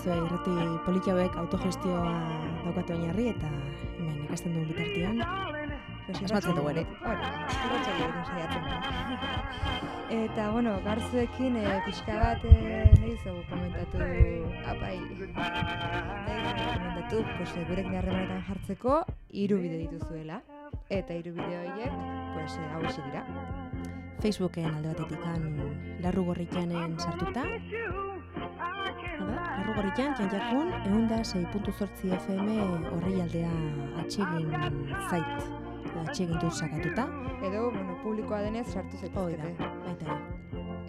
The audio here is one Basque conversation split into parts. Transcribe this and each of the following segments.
Bakizue irrati politiauek autogestioa daukate oinarri eta hemen ikasten duen bitartean. Asmatzen dugu ere. Eta, bueno, garzuekin e, pixka bat e, nahi zugu komentatu, apai, nahi komentatu, pues, e, gurekin harremanetan jartzeko hiru bide dituzuela. Eta hiru bide horiek, pues, hau dira. Facebooken alde batetikan larru gorritanen sartuta. Hala, larru gorritan, jan jakun, egun da 6.zortzi FM horri aldea atxegin zait. Atxegin dut sakatuta. Edo, bueno, publikoa denez sartu Hoi da, zaitezkete. baita.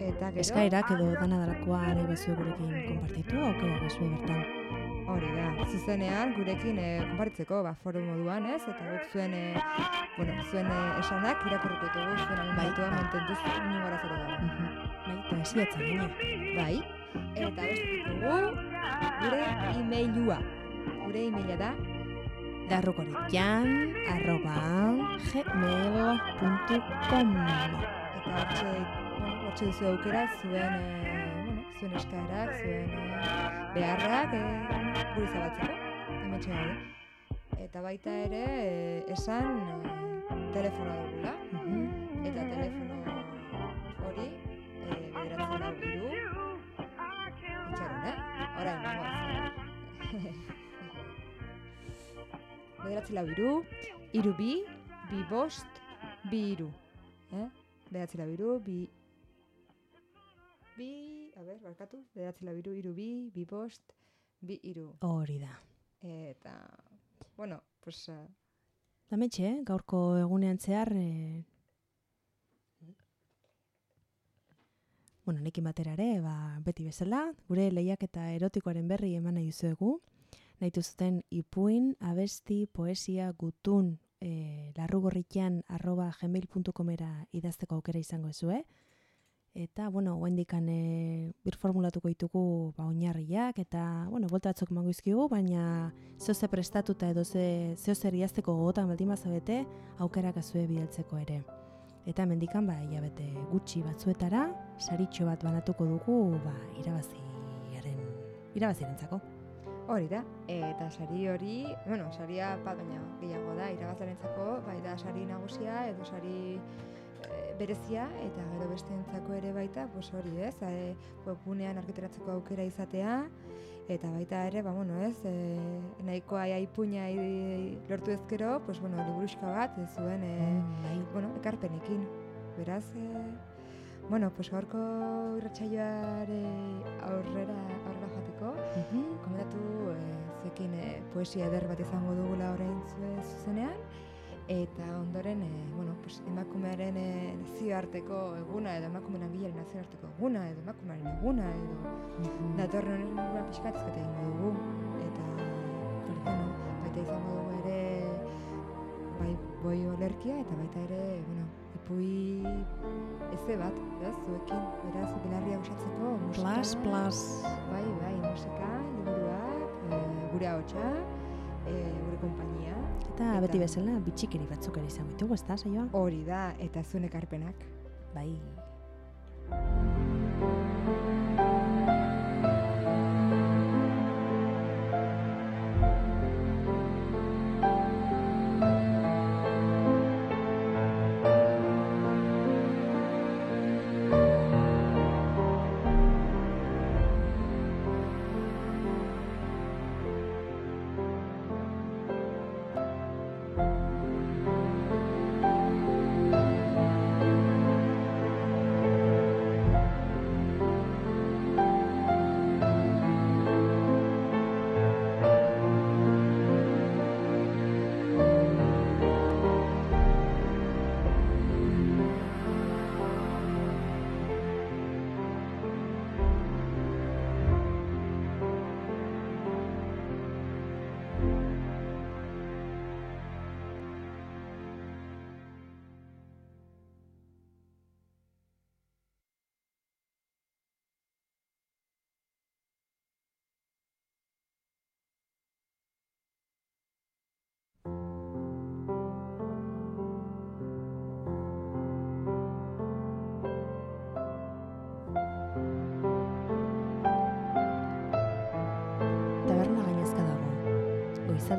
Eta gero, Eskaerak edo dana dalakoa nahi gurekin konpartitu, aukera bazue bertan. Hori da, zuzenean gurekin e, konpartitzeko, ba, foru moduan, ez? Eta guk zuen, e, bueno, zuen e, esanak irakurriko ditugu, zuen argumentua bai. mantentuz ingo arazero gabe. Mhm. Bai, eta esiatzen gaina. Bai, eta dugu gure e-mailua. Gure e-maila da Larrugorritan, arroba, gmail.com eta hortxe, hortxe duzu aukera zuen, e, zuen eskaerak, zuen e, beharrak, e, guri zabatzeko, hementxe gaude. Eta baita ere, e, esan telefonoa dugula, Mhm. eta telefono hori e, bederatzen lau hiru itxaron, eh? Orain, nagoaz. Bederatzi lau hiru, hiru bi, bi bost, bi hiru. Eh? Bederatzi lau hiru, bi... Bi... Ber, barkatu. Bederatzi lau hiru, hiru bi, bi bost, bi hiru. Hori da. Eta... Bueno, pues... Uh, Dametxe, eh? gaurko egunean zehar, e... bueno, nekin batera ere, ba, beti bezala, gure lehiak eta erotikoaren berri eman nahi dizuegu, nahi zuten ipuin, abesti, poesia, gutun, e, larrugorritian arroba gmail.comera idazteko aukera izango ezue. Eta, bueno, guendikan e, birformulatuko ditugu ba, oinarriak, eta, bueno, bolta batzuk emango izkigu, baina zehoze prestatuta edo ze, zehozer idazteko gogotan baldin bazabete, aukerak azue bidaltzeko ere. Eta mendikan, ba, hilabete gutxi batzuetara, saritxo bat banatuko dugu, ba, irabaziaren, irabazirentzako. hori da. Eta sari hori... Bueno, saria bat baina gehiago da, irabazlarentzako, bai da sari nagusia edo sari eh, berezia eta gero besteentzako ere baita, pues hori, ez? E, webgunean argitaratzeko aukera izatea eta baita ere, ba bueno, ez? E, nahikoa ipuina i- lortu ezkero, pues bueno, liburuxka bat ez zuen e, bai. bueno, ekarpenekin. Beraz, e, bueno, pues gaurko irratsaioare aurrera aurrera joateko, Mhm. komentatu e, zekin e, poesia eder bat izango dugula orain zuzenean, eta ondoren, e, bueno, pues, emakumearen e, nazioarteko eguna, edo emakumeen angilaren nazioarteko eguna, edo emakumearen eguna, edo Mhm. datorren honen inguruan pixkatzketa egingo dugu. Eta, bueno, baita izango dugu ere, bai, boi olerkia, eta baita ere, bueno, ipui eze bat, ez, zuekin, beraz, belarria usatzeko musika. Plas, plas. Bai, bai, musika, liburuak, e, gure ahotsa, e, gure konpainia. Eta Eta- beti bezala, bitxikeri batzuk ere izango ditugu, ez da, saioa? Hori da, eta zuen ekarpenak. Bai.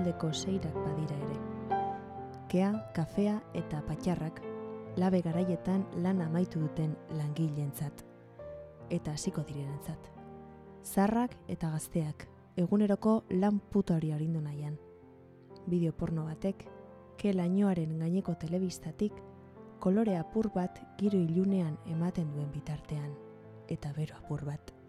Arratsaldeko seirak badira ere. Kea, kafea eta patxarrak labe garaietan lan amaitu duten langileentzat eta hasiko direnentzat. Zarrak eta gazteak eguneroko lan puta hori arindu nahian. Bideo porno batek, ke lainoaren gaineko telebistatik, kolore apur bat giro ilunean ematen duen bitartean, eta bero apur bat.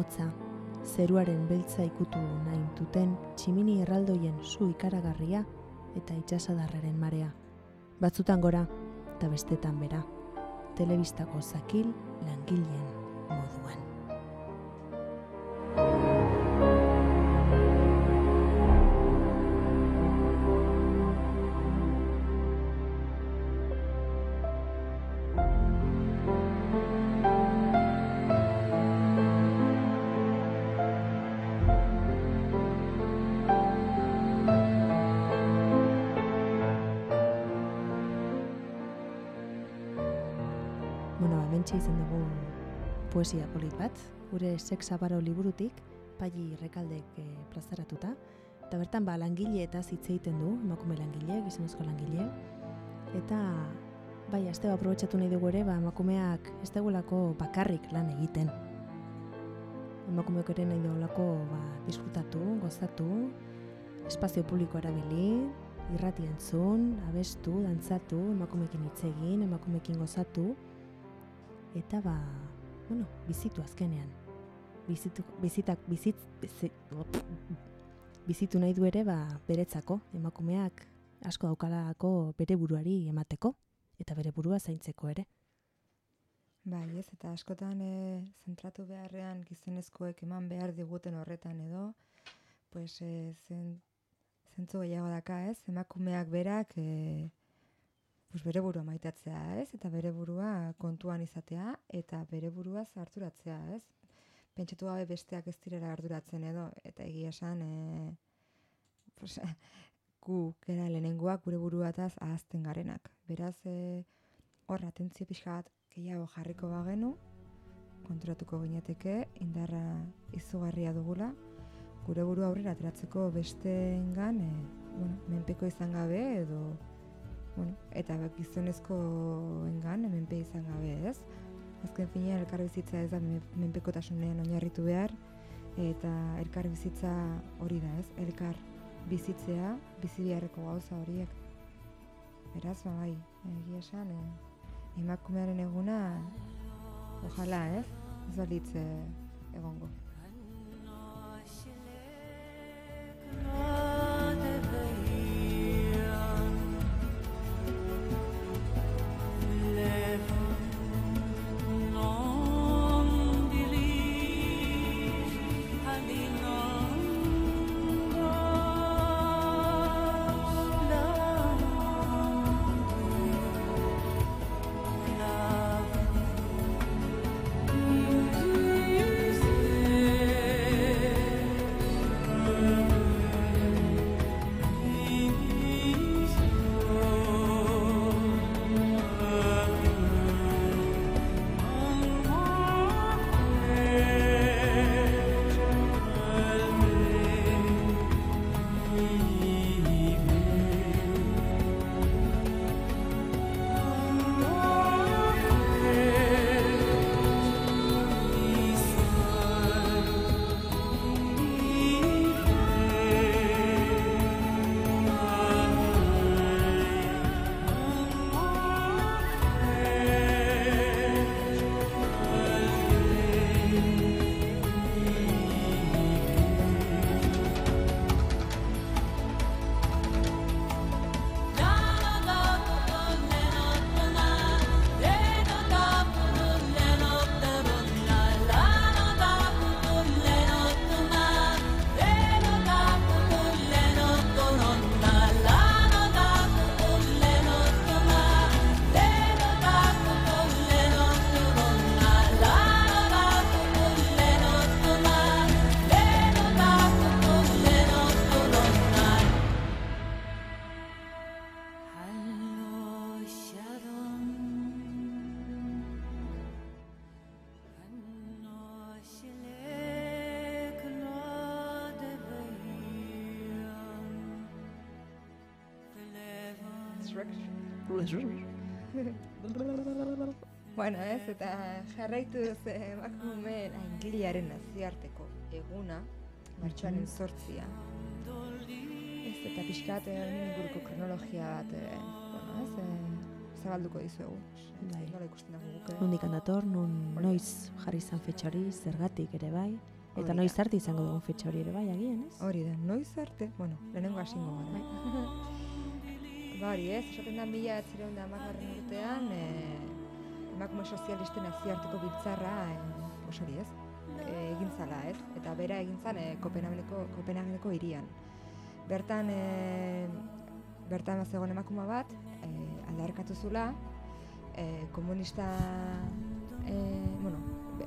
Hotza, zeruaren beltza ikutu nahi duten tximini erraldoien zu ikaragarria eta itxasadarraren marea. Batzutan gora eta bestetan bera. Telebistako zakil langileen poesia polit bat, gure sexabaro liburutik, paili rekaldek e, plazaratuta, eta bertan ba, langile eta hitz egiten du, emakume langile, gizonezko langile, eta bai, aste bat aprobetxatu nahi dugu ere, ba, emakumeak ez dugulako bakarrik lan egiten. Emakumeok ere nahi dugulako ba, disfrutatu, gozatu, espazio publiko erabili, irrati entzun, abestu, dantzatu, emakumekin hitz egin, emakumekin gozatu, eta ba, bueno, bizitu azkenean. Bizitu, bizitak, bizit, bizi, bizitu nahi du ere, ba, beretzako, emakumeak asko daukalako bere buruari emateko, eta bere burua zaintzeko ere. Bai, ez, eta askotan e, zentratu beharrean gizonezkoek eman behar diguten horretan edo, pues, e, zen, zentzu gehiago daka, ez, emakumeak berak, e, pues bere burua maitatzea, ez? Eta bere burua kontuan izatea eta bere burua harturatzea, ez? Pentsatu gabe besteak ez direla arduratzen edo eta egia esan e, pues, gu gera lehenengoak gure buruataz ahazten garenak. Beraz, e, hor atentzio pixka bat gehiago jarriko bagenu, konturatuko ginateke indarra izugarria dugula, gure burua aurrera ateratzeko besteengan, e, bueno, menpeko izan gabe edo bueno, eta gizonezko engan, hemenpe izan gabe, ez? Azken finean elkarbizitza ez da menpekotasunean oinarritu behar, eta elkarbizitza hori da, ez? Elkar bizitzea, bizi beharreko gauza horiek. Beraz, ba, bai, egia esan, eh, emakumearen eguna, ojala, ez? Ez balitze egongo. Bueno, ez, eta jarraitu ze emakume langilearen nazioarteko eguna, martxoaren sortzia. Ez, eta pixkat egin inguruko kronologia bat, e, bueno, ez, e, zabalduko dizuegu. Bai. Nola ikusten dago guk. Nondik dator, nun noiz jarri izan fetxa hori, zergatik ere bai, eta noiz arte izango dugun fetxa hori ere bai, agian, ez? Hori da, noiz arte, bueno, lehenengo hasingo gara. ba hori ez, esaten da mila atzireun da amagarren urtean, e, emakume sozialisten nazioarteko biltzarra, e, os hori ez, e, egin zala, ez? Eta bera egin zan e, Kopenhageneko, Kopenhageneko hirian. Bertan, e, bertan zegoen emakume bat, e, aldarrikatu zula, e, komunista, e, bueno,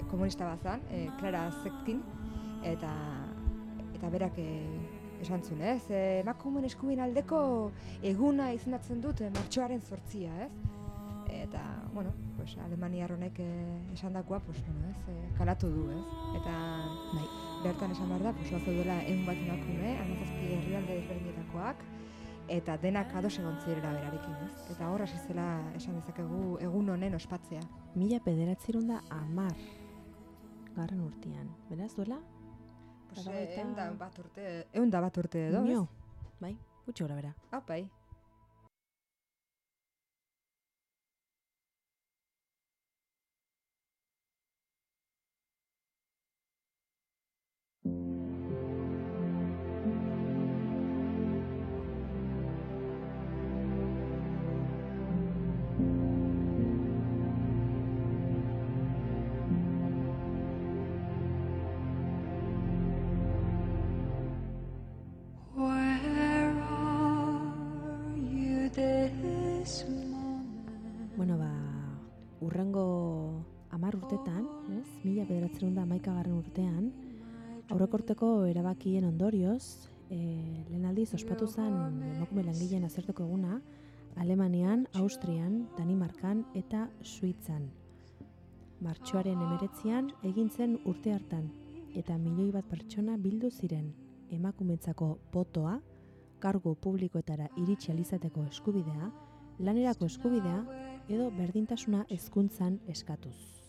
komunista bat zan, e, Clara Zetkin, eta eta berak e, esan zuen, ez? E, emakumeen eskubien aldeko eguna izendatzen dut e, martxoaren sortzia, ez? Eta, bueno, pues, Alemaniar honek e, esan dakoa, pues, bueno, ez? E, kalatu du, ez? Eta Bai. bertan esan behar da, pues, bazeudela egun bat emakume, amazazpi herrialde desberdinetakoak, eta denak ados egon zirela berarekin, ez? Eta hor hasi zela esan dezakegu egun honen ospatzea. Mila bederatzerun da amar garren urtean. Beraz, duela? Pues, Laurogeita- egun da bat urte, egun da bat urte edo, Nio. ez? Bai, gutxi gora bera. Hau, bai. Urtetan, ez? Mila bederatzerun da garren urtean, aurrekorteko erabakien ondorioz, e, lehen aldiz ospatu zen emakume langileen azerteko eguna, Alemanian, Austrian, Danimarkan eta Suitzan. Martxoaren emeretzian egin zen urte hartan, eta milioi bat pertsona bildu ziren emakumentzako botoa, kargu publikoetara iritsi alizateko eskubidea, lanerako eskubidea edo berdintasuna hezkuntzan eskatuz.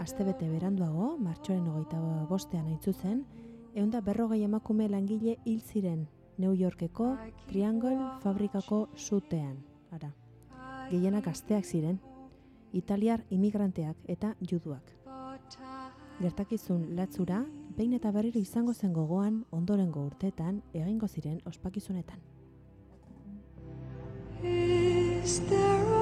Astebete beranduago, martxoaren hogeita bostean hain zuzen, eunda berrogei emakume langile hil ziren New Yorkeko Triangle fabrikako sutean. Ara, gehienak gazteak ziren, italiar imigranteak eta juduak. Gertakizun latzura, behin eta berriro izango zen gogoan ondorengo urteetan egingo ziren ospakizunetan. Is there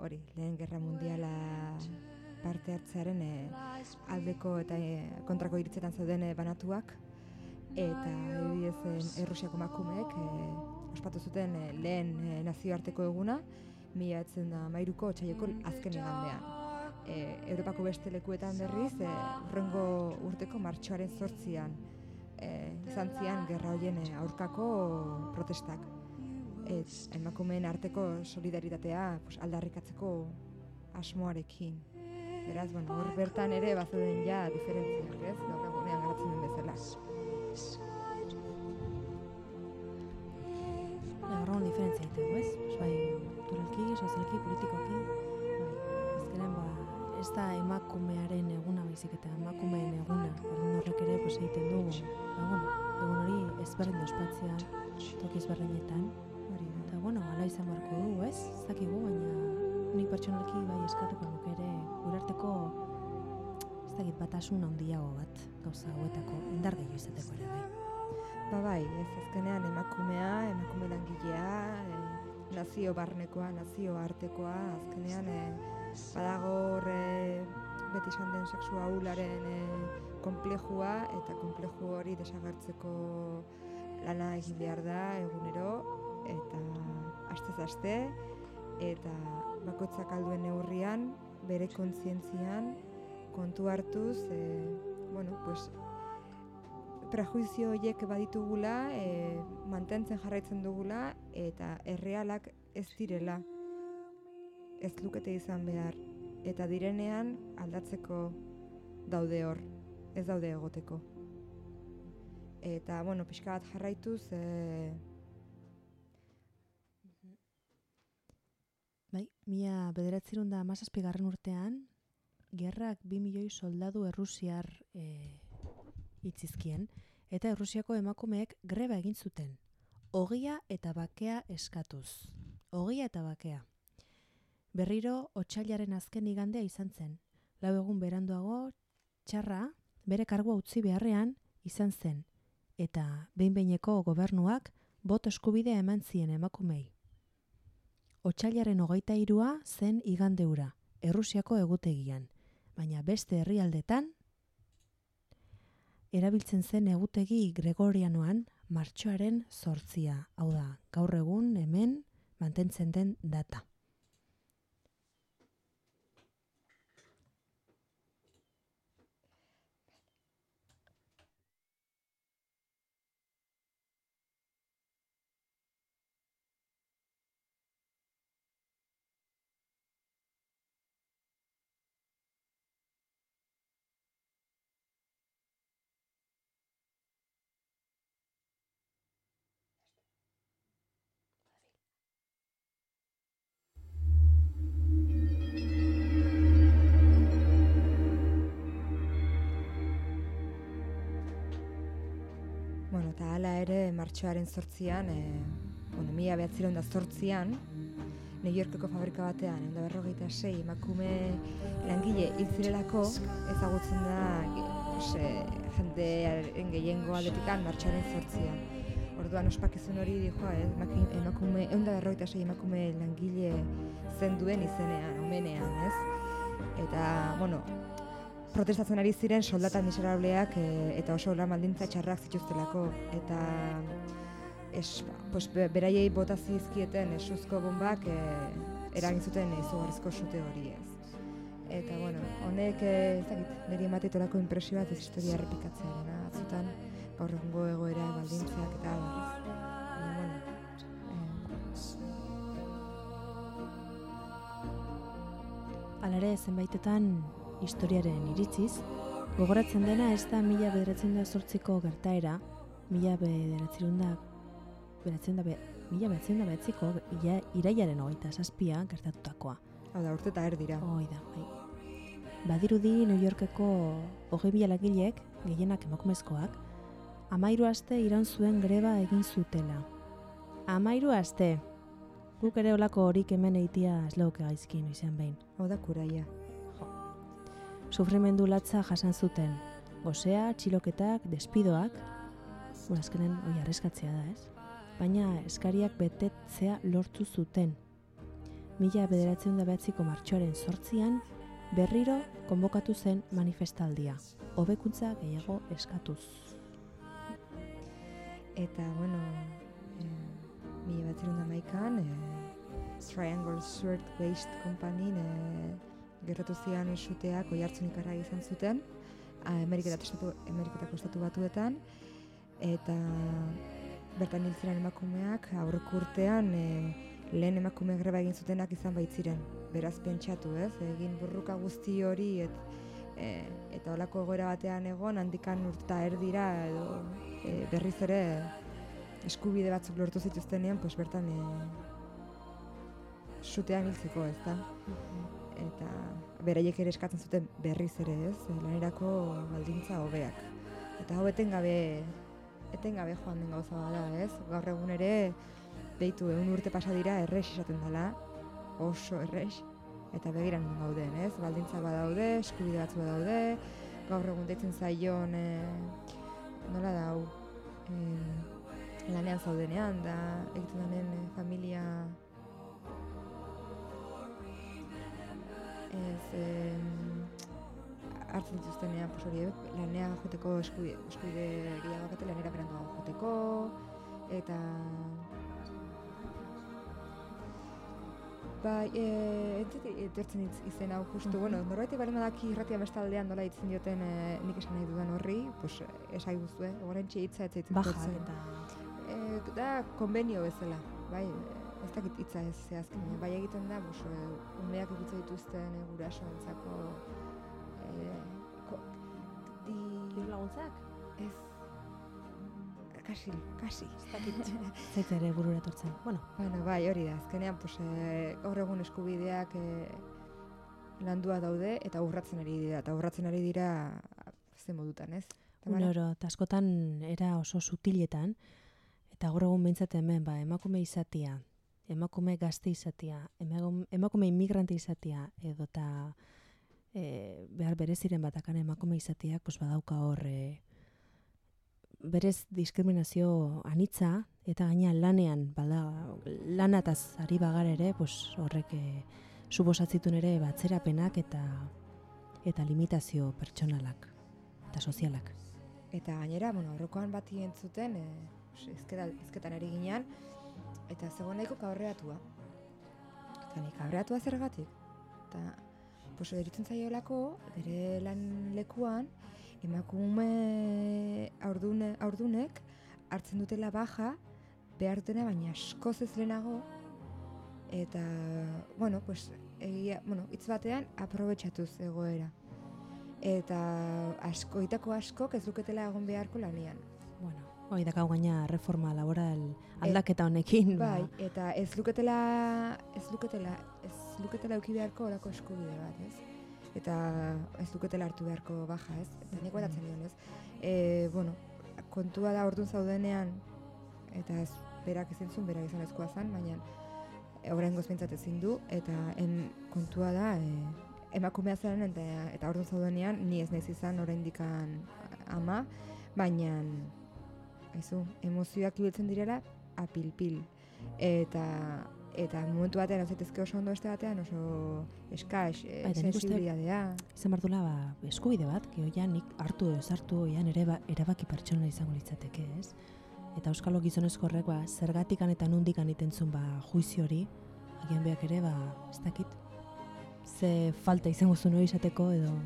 hori, lehen gerra mundiala parte hartzearen eh, aldeko eta eh, kontrako iritzetan zeuden eh, banatuak, eta adibidez Errusiako makumeek eh, ospatu zuten eh, lehen eh, nazioarteko eguna, mila etzen da mairuko otxaieko azken igandean. E, Europako beste lekuetan berriz, e, urrengo urteko martxoaren sortzian e, izan gerra hoien e, aurkako protestak. Et, emakumeen arteko solidaritatea pues, aldarrikatzeko asmoarekin. Beraz, bueno, hor bertan ere bazeuden ja diferentziak, ez? Gaur egunean garatzen den bezala. Gaur egun diferentzia egiteko, ez? Pues bai, kulturalki, sozialki, politikoki. Bai, azkenean ba, ez da emakumearen eguna baizik eta emakumeen eguna. Orduan horrek ere pues, egiten du eguna. Egun hori ezberdin ospatzea toki ezberdinetan. Bueno, hala izan beharko du, ez? Dakigu, baina nik pertsonalki bai eskatuko nuke ere gure arteko ez dakit batasun handiago bat gauza hauetako indar gehiago izateko ere bai. Ba bai, ez azkenean emakumea, emakume langilea, e, nazio barnekoa, nazio artekoa, azkenean e, badago hor e, beti esan den sexu ahularen e, komplejua eta kompleju hori desagertzeko lana egin behar da egunero eta astez aste eta bakoitzak alduen neurrian bere kontzientzian kontu hartuz e, bueno, pues, prejuizio horiek baditugula, e, mantentzen jarraitzen dugula eta errealak ez direla ez lukete izan behar eta direnean aldatzeko daude hor, ez daude egoteko. Eta, bueno, pixka bat jarraituz, e, Bai, mila bederatzerun da amazazpigarren urtean, gerrak bi milioi soldadu errusiar e, itzizkien, eta errusiako emakumeek greba egin zuten. Ogia eta bakea eskatuz. Ogia eta bakea. Berriro, otxailaren azken igandea izan zen. Lau egun beranduago, txarra, bere kargua utzi beharrean, izan zen. Eta behin-behineko gobernuak bot eskubidea eman zien emakumei. Otsailaren hogeita irua zen igandeura, Errusiako egutegian, baina beste herrialdetan erabiltzen zen egutegi Gregorianoan martxoaren zortzia, hau da, gaur egun hemen mantentzen den data. Eta hala ere martxoaren sortzian, e, bueno, mila behatziron da sortzian, New Yorkeko fabrika batean, egun da berrogeita sei emakume langile hil zirelako, ezagutzen da e, jendearen gehiengo aldetikan martxoaren sortzian. Orduan ospakizun hori dijoa, eh? emakume, egun da berrogeita sei emakume langile zen duen izenean, omenean, ez? Eta, bueno, protestatzen ari ziren soldata miserableak e, eta oso lan baldintza txarrak zituztelako. Eta es, pues, be- beraiei bota zizkieten esuzko bombak e, eragin zuten izugarrizko sute hori ez. Eta, bueno, honek, e, ez dakit, niri ematetorako impresio bat ez historia errepikatzearena, atzutan, gaur egungo egoera, baldintzak eta. Baina, bueno, eh, zenbaitetan historiaren iritziz, gogoratzen dena ez da mila bederatzen da sortziko gertaera, mila bederatzen da, bederatzen da, be, mila bederatzen da behatziko, ia, iraiaren hogeita zazpia gertatutakoa. hau da, urte eta erdira. Hoi da, bai. Badirudi New Yorkeko hogei mila langilek, gehienak emakumezkoak, amairu aste iraun zuen greba egin zutela. Amairu aste! Guk ere olako horik hemen eitia eslauke gaizkin izan behin. Hau da kuraia. Sufrimendu latza jasan zuten. Gozea, txiloketak, despidoak, azkenen hoi arreskatzea da, ez? Baina eskariak betetzea lortu zuten. Mila bederatzen da behatziko martxoaren sortzian, berriro konbokatu zen manifestaldia. Hobekuntza gehiago eskatuz. Eta, bueno, e, mila bat zirunda maikan, e, Triangle Sword Waste Company e, gertatu zian esuteak oi hartzun ikara izan zuten, Ameriketako estatu, Ameriketako estatu batuetan, eta bertan hil ziren emakumeak aurreko urtean e, lehen emakume greba egin zutenak izan baitziren. Beraz pentsatu, ez? Egin burruka guzti hori et, e, eta olako egoera batean egon handikan urta erdira edo e, berriz ere eskubide batzuk lortu zituztenean, pues bertan e, sutean hiltzeko, ez da? Eta beraiek ere eskatzen zuten berriz ere, ez? E, Lanerako baldintza hobeak. Eta hau etengabe etengabe joan den gauza bada, ez? Gaur egun ere beitu egun urte pasa dira errex izaten dela, oso errex, eta begiran gauden, ez? Baldintza badaude, eskubide batzu badaude, gaur egun deitzen zaion, e, nola da hau, e, lanean zaudenean, da egiten denen e, familia ez, hartzen dituztenean, pues hori, eh, lanea joteko eskubide, eskubide gehiago dakate, lanera beranduago joteko, eta... Bai, e, entzut etortzen izen hau justu, bueno, norbaitek bali badaki irratia bestaldean nola hitzen dioten e, nik esan nahi dudan horri, pues esai guztu, eh? Horrentxe hitza ez zaitzen Baja eta E, da, konbenio bezala, bai, ez dakit hitza ez zehazken, baina bai egiten da, bus, e, umeak ikutze dituzten e, gurasoentzako e, ko, di, diru laguntzak? ez, kasi, kasi. Zait ere burura etortzen. Bueno, Bueno, bai, hori da, azkenean, pues, e, gaur egun eskubideak e, landua daude eta urratzen ari dira, eta urratzen ari dira ze modutan, ez? Unoro, eta askotan era oso sutiletan, eta gaur egun behintzat hemen, ba, emakume izatia, emakume gazte izatia, emakume, inmigrante izatia, edo eta e, behar bereziren batakan emakume izatiak, pues badauka hor, e, berez diskriminazio anitza, eta gaina lanean, bada, lanataz ari bagar ere, pues horrek e, subosatzitun ere batzerapenak eta eta limitazio pertsonalak eta sozialak. Eta gainera, bueno, aurrekoan bati entzuten, e, izketa, izketan ari ginean, eta zegoen nahiko kabreatua. Eta nik kabreatua zergatik. Eta, pues, eritzen zaiolako, bere lan lekuan, emakume aurdune, aurdunek hartzen dutela baja, behar dutena, baina askoz ez lehenago, eta, bueno, pues, egia, bueno, hitz batean, aprobetxatuz egoera. Eta asko, itako askok ez luketela egon beharko lanean. Bueno, hoi dakau gaina reforma laboral aldaketa honekin, Bai, eta ez luketela, ez luketela, ez luketela euki beharko orako eskubide bat, ez? Eta ez luketela hartu beharko baja, ez? Eta nik batatzen dion, ez? E, bueno, kontua da ordun zaudenean, eta ez berak ezin zuen, berak izan ezkoa zen, baina orain gozpintzat ezin du, eta en, kontua da, e, emakumea zen, eta, eta ordun zaudenean, ni ez naiz izan oraindikan ama, baina aizu, emozioak ibiltzen direla apilpil. Eta eta momentu batean ez zaitezke oso ondo beste batean oso eskas, e, Bai, sensibilidadea. Izan behar duela, ba, eskubide bat, geho nik hartu ez hartu oian ere ba, erabaki pertsona izango litzateke, ez? Eta Euskalo gizonezko horrek, ba, zergatikan eta nundikan itentzun ba, juizio hori, agian beak ere, ba, ez dakit, ze falta izango zuen hori izateko edo...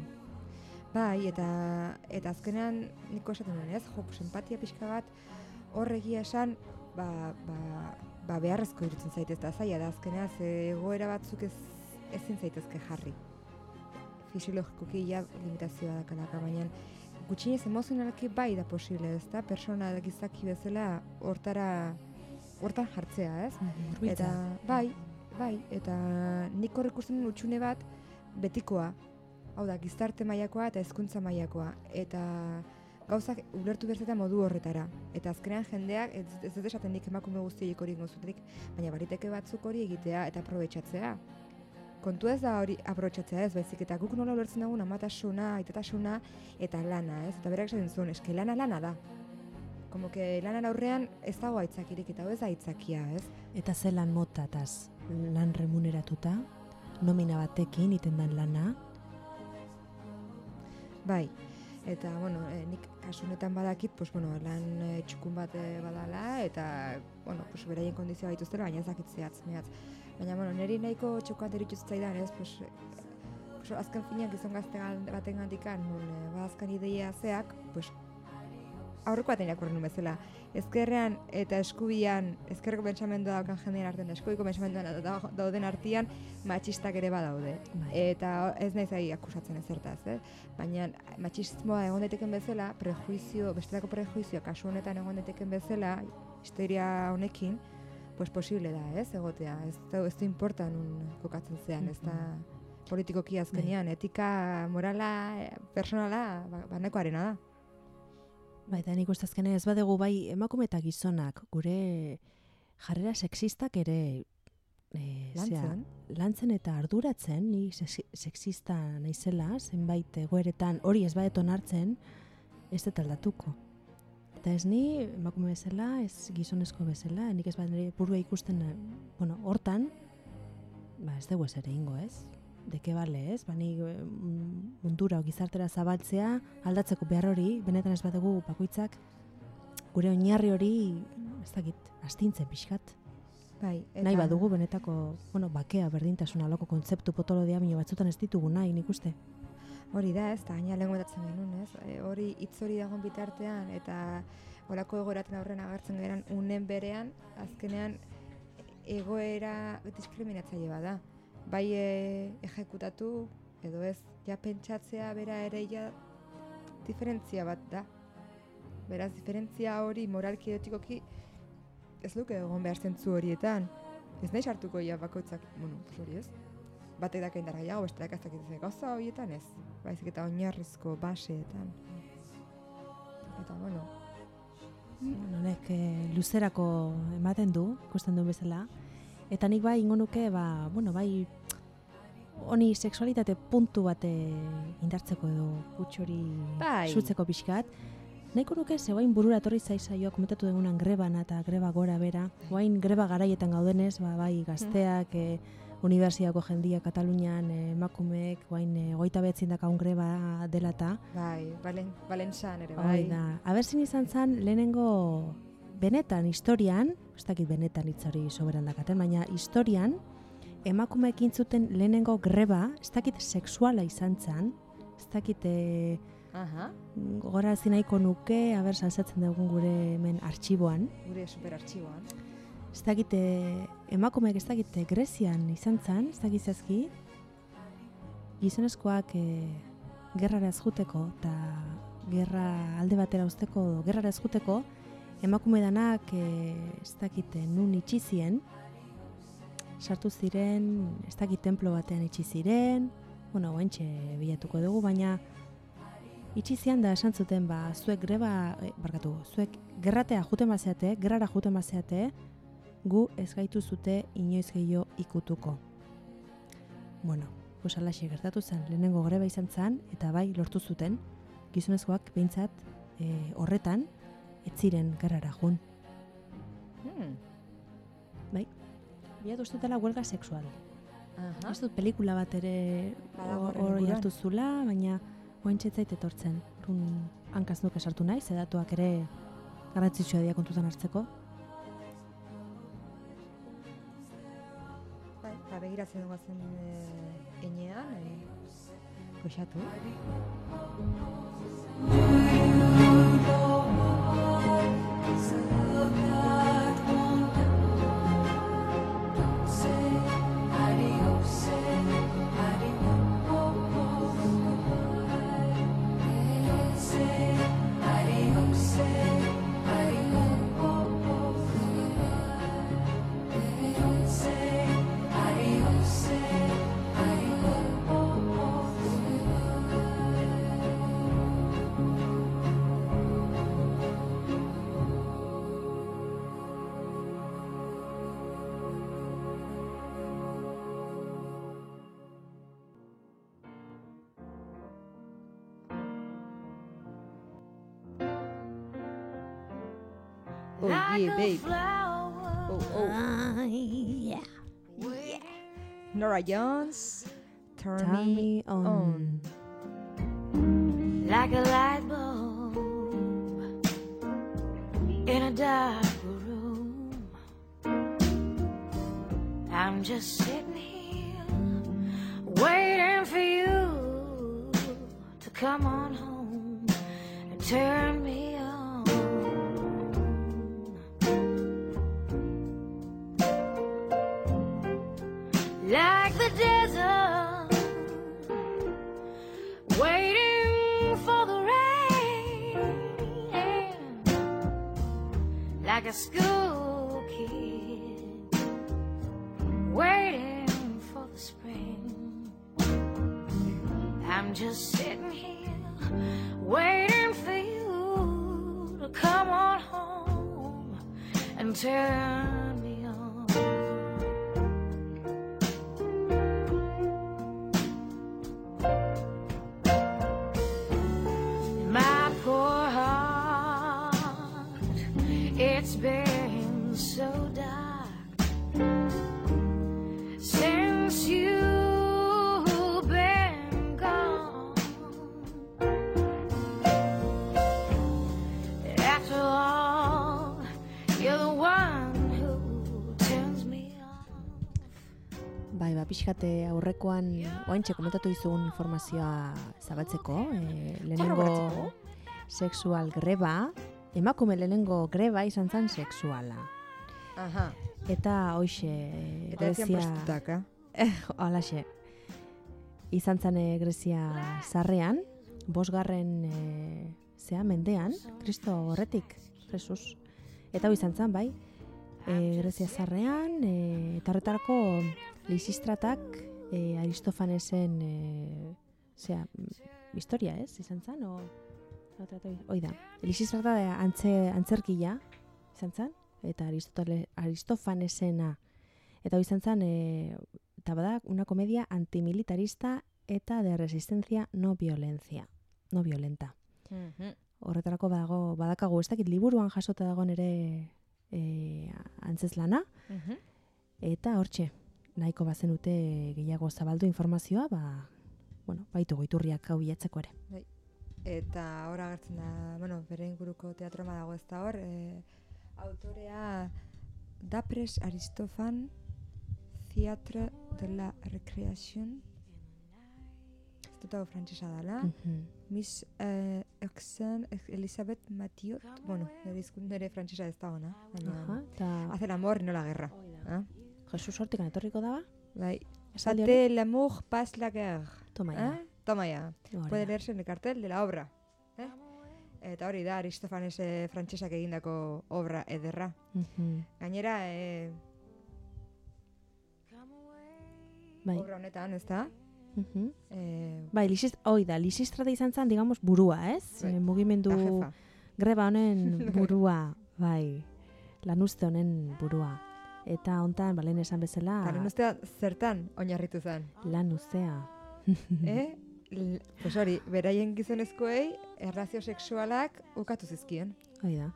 Bai, eta eta azkenean niko esaten nuen, ez? Jo, empatia pixka bat horregia esan, ba, ba, ba beharrezko irutzen zaitez da zaila da azkenean ze egoera batzuk ez ezin zaitezke jarri. Fisiologikoki ja limitazioa dakalaka, baina gutxienez emozionalki bai da posible, ez da? Persona gizaki bezala hortara hortan jartzea, ez? Eta bai, bai, eta nik hor ikusten utxune bat betikoa. Hau da, gizarte mailakoa eta hezkuntza mailakoa eta gauzak ulertu berzeta modu horretara. Eta azkenean jendeak ez ez dut esaten nik emakume guztiek hori ingo zutenik, baina bariteke batzuk hori egitea eta aprobetxatzea. Kontu ez da hori aprobetxatzea ez, baizik eta guk nola ulertzen dugun amatasuna, aitatasuna eta lana, ez? Eta berak esaten zuen, eske lana lana da. Como que lanan aurrean ez dago aitzakirik eta ez aitzakia, ez? Eta ze lan motataz lan remuneratuta, nomina batekin iten dan lana, Bai, eta, bueno, e, nik kasu honetan badakit, pues, bueno, lan e, txukun bat e, badala, eta, bueno, pues, beraien kondizioa dituztela, baina ez dakit zehatz, mehatz. Baina, bueno, niri nahiko txokoan derituz zaidan, ez, pues, pues, azken finak gizon gazte baten gandikan, nun, e, badazkan ideia zeak, pues, aurreko baten irakurri nuen bezala. Ezkerrean eta eskubian, ezkerreko pentsamendua daukan jendean artean, eskubiko pentsamendua da- dauden artean, matxistak ere badaude. Bai. Eta ez naiz ari akusatzen ezertaz, eh? Baina matxismoa egon daiteken bezala, prejuizio, bestelako prejuizio kasu honetan egon daiteken bezala, histeria honekin, pues posible da, ez, egotea. Ez ez du importa nun kokatzen zean, ez da politikoki azkenean, etika, morala, eh, personala, ba, banekoarena da. Bai, eta nik uste azkenean ez badegu bai emakume eta gizonak gure jarrera sexistak ere e, Lantzen. lantzen eta arduratzen, ni sexi- sexista naizela, zenbait egoeretan hori ez badet onartzen, ez dut aldatuko. Eta ez ni emakume bezala, ez gizonezko bezala, nik ez bat nire burua ikusten, bueno, hortan, ba ez dugu ez ere ingo, ez? Deke bale, ez? Ba, ni eh, mm, mundura gizartera zabaltzea, aldatzeko behar hori, benetan ez badugu bakoitzak, gure oinarri hori, ez dakit, astintzen pixkat. Bai, Nahi badugu benetako, bueno, bakea, berdintasuna, loko kontzeptu potolo baino batzutan ez ditugu nahi, nik uste. Hori da, ez, eta gaina lehen gotatzen genuen, ez? E, hori hitz hori dagoen bitartean, eta olako egoeraten aurren agertzen geran unen berean, azkenean egoera diskriminatzaile bada. Bai e, ejekutatu, edo ez, ja pentsatzea bera ere ja diferentzia bat da. Beraz, diferentzia hori moralki etikoki ez luke egon behar zentzu horietan. Ez nahi sartuko ja bakoitzak, bueno, hori ez, batek daka indar gehiago, besteak ez dakit gauza horietan ez. Baizik eta oinarrizko baseetan. Eta, bueno, Bueno, honek eh, luzerako ematen du, ikusten duen bezala. Eta nik bai ingo nuke, ba, bueno, bai honi sexualitate puntu bat eh, indartzeko edo huts hori Bai. sutzeko pixkat. Nahiko nuke ze guain burura etorri zaizaioa komentatu dugunan greban eta greba gora bera. Guain greba garaietan gaudenez, ba, bai gazteak, eh, Unibertsiako jendia Katalunian eh, emakumeek, guain eh, goita betzin dakaun greba dela eta. bai, balen, balentzan ere, Bai. bai. da. Aberzin izan zen lehenengo benetan historian, ez dakit benetan hitz hori soberan dakaten, baina historian emakumeekin zuten lehenengo greba, ez dakit sexuala izan zen, ez dakit e, Aha, gogorarazi nahiko nuke, aber salsatzen dugun gure hemen artxiboan, gure superartxiboan. ez dakit e, emakumeek ez dakit e, Grezian izan zen, ez dakit zazki, gizonezkoak e, gerrara ez juteko eta gerra alde batera usteko edo gerrara ez juteko emakume danak e, ez dakite nun itxi zien sartu ziren ez dakit templo batean itxi ziren bueno, oentxe bilatuko dugu, baina itxi zian da esan zuten ba, zuek greba, e, barkatu, zuek gerratea juten bazeate, gerrara juten bazeate, gu ez gaitu zute inoiz gehiago ikutuko. Bueno, pues alaxe gertatu zen, lehenengo greba izan zen, eta bai lortu zuten, gizonezkoak behintzat e, horretan, ez ziren gerrara jun. Hmm. Biatu ez dutela huelga sexual. Aha. Ez dut pelikula bat ere hor jartu zula, baina ointxe zait etortzen. Run hankaz nuke sartu naiz, edatuak ere garrantzitsua dira kontutan hartzeko. Bai, eta begiratzen dugu zen e, enean, e, goxatu. Oh yeah, babe. Oh, oh. Uh, yeah. Nora Jones, Turn, Turn Me me on. on. like a light bulb in a dark room. I'm just sitting here waiting for you to come on home and turn me a school kid waiting for the spring. I'm just sitting here waiting for you to come on home and turn pixkate aurrekoan, oaintxe komentatu dizugun informazioa zabaltzeko, e, lehenengo sexual greba, emakume lehenengo greba izan zen sexuala. Aha. Eta hoxe, Eta Grezia, prostutaka. halaxe, izan zen eh, Grezia zarrean, bosgarren e, zea mendean, Kristo horretik, Jesus. Eta hau izan zen, bai, e, Grezia zarrean, e, eta horretarako Lisistratak e, Aristofanesen, e, mm, historia ez, izan zen, o... Hoi da, Lisistrata da antze, antzerkia, izan zen, eta Aristotele, Aristofanesena, eta hau izan zen, e, eta bada, una komedia antimilitarista eta de resistencia no violencia, no violenta. Mhm. Horretarako badago, badakagu, ez dakit liburuan jasota dagoen ere e, antzeslana, Mhm. eta hortxe, nahiko bazenute gehiago zabaldu informazioa, ba, bueno, baitu goiturriak hau bilatzeko ere. Eta hor agertzen da, bueno, bere inguruko teatroma dago ez da hor, e, autorea Dapres Aristofan Theatre de la Recreation ez dut hau frantsesa dela, Mhm. Miss eh, Oxen Elizabeth Mathiot, bueno, nire izkun nire frantsesa ez da ona, baina Aha, eta hace el amor y no la guerra. Ah? Jesus hortik etorriko daba, Bai, Sate l'amour pas la guerre. toma ya. Eh? Toma ya. Puede da. leerse en el cartel de la obra. Eh? Eta hori da Aristofanes eh, frantsesak egindako obra ederra. Mhm. Gainera, eh, Bai. obra honetan, ez da? Mhm. Eh, Bai, lisist, hoi da, lisistrata izan zen, digamos, burua, ez? Bai. Eh, mugimendu greba honen burua, bai, lanuzte honen burua. Eta hontan, ba, lehen esan bezala, Eta lehen ustea zertan oinarritu zen. lan luzea. eh? L- pues hori, beraien gizonezkoei erlazio sexualak ukatu zizkien. Hoi da.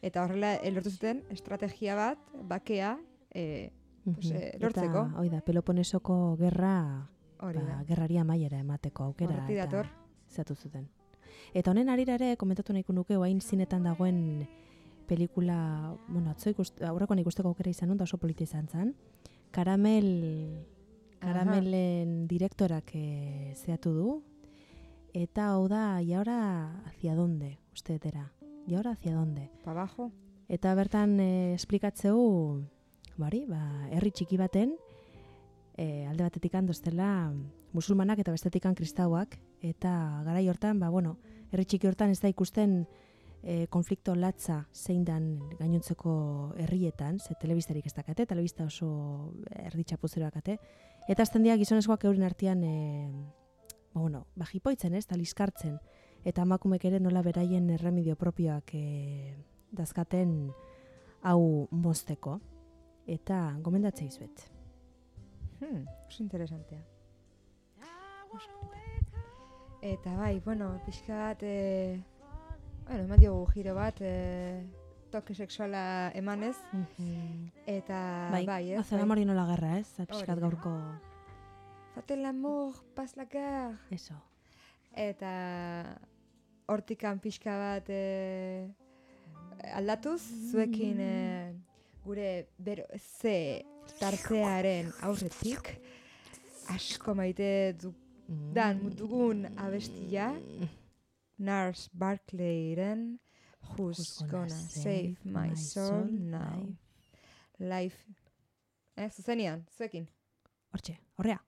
Eta horrela eh, lortu zuten estrategia bat, bakea, eh, Pues, eh, lortzeko. Eta, hoi da, Peloponesoko gerra, hori ba, da. gerrari amaiera emateko aukera. Eta dator. Zatu zuten. Eta honen arira ere, komentatu nahiko nuke, oain zinetan dagoen pelikula, bueno, atzo ikust, aurrekoan ikusteko aukera izan da oso polita izan zen. Karamel, karamelen direktorak eh, zeatu du, eta hau da, y ahora hacia donde, uste dera. Y ahora hacia donde. Pa abajo. Eta bertan eh, esplikatzeu, bari, ba, herri txiki baten, eh, alde batetik dela musulmanak eta bestetikan kristauak, eta garai hortan, ba, bueno, herri txiki hortan ez da ikusten eh, konflikto latza zein dan gainontzeko herrietan, ze telebistarik ez dakate, telebista oso erdi txapuzero dakate, eta azten dira gizonezkoak euren artean, eh, ba, bueno, ba, jipoitzen ez, eta liskartzen, eta emakumek ere nola beraien erremedio propioak eh, dazkaten hau mozteko. Eta gomendatzea izuet. Hmm, oso interesantea. Oso. Eta bai, bueno, pixka bat, e, bueno, eman diogu giro bat, e, toke sexuala emanez, eta bai, bai, ez? Azera mori nola garra, ez? Da. gaurko... Fate l'amour, pas la guerre. Eso. Eta hortikan pixka bat e, aldatuz, zuekin e, gure bero, ze tartearen aurretik, asko maite du, dan dugun abestia, Nars Barclayren, Who's gonna save my soul now? Life. Eh, zuzenian, zuekin. Hortxe, horrea.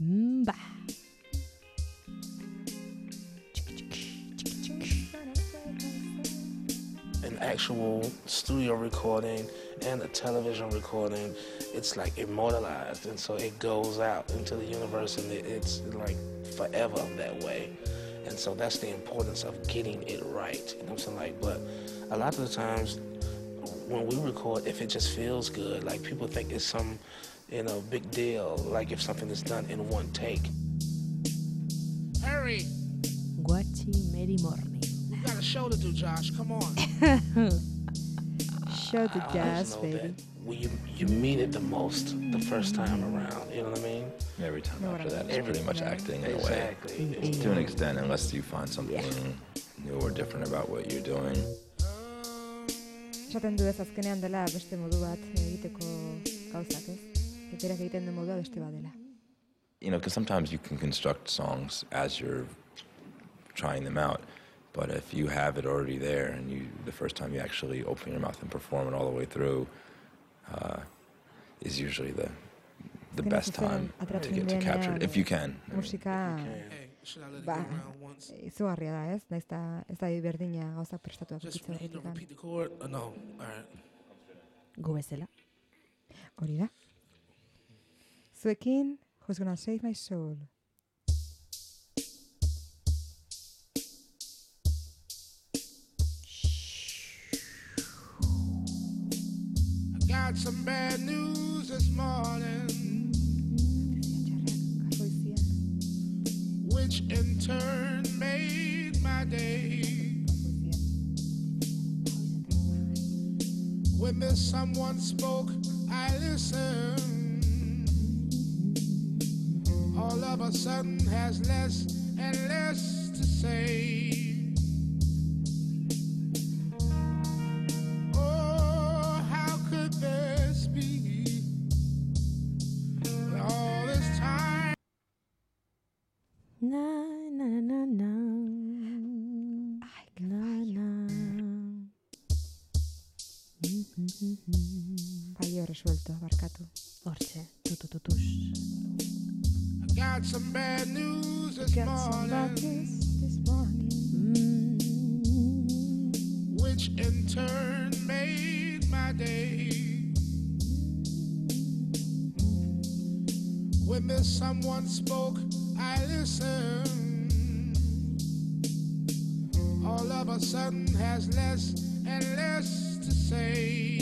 Mm, ba. an actual studio recording and a television recording, it's like immortalized, and so it goes out into the universe, and it's like forever that way. And so that's the importance of getting it right. You know what I'm saying? Like, but a lot of the times when we record, if it just feels good, like people think it's some, you know, big deal. Like if something is done in one take. Hurry! Guachi Mary Morning. We got a show to do, Josh. Come on. show the jazz, baby. You, you mean it the most the first time around. You know what I mean? Every time you know after that, it's pretty much right? acting in exactly. a way. Mm-hmm. To an extent, unless you find something yeah. new or different about what you're doing. Esaten du ez azkenean dela beste modu bat egiteko gauzak ez? Egiten den modua beste bat dela. You know, because sometimes you can construct songs as you're trying them out. But if you have it already there, and you the first time you actually open your mouth and perform it all the way through, uh, is usually the the best time to get to capture it if you can. I mean, musika ba, izugarria da, ez? Naiz da, ez da berdina gauza prestatuak ikitza horretikan. Gu bezala. Hori da. Zuekin, who's gonna save my soul? got some bad news this morning. Which in turn made my day. When this someone spoke, I listened. All of a sudden has less and less to say. When me, someone spoke, I listened. All of a sudden, has less and less to say.